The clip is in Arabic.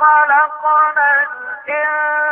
خلقنا الإنسان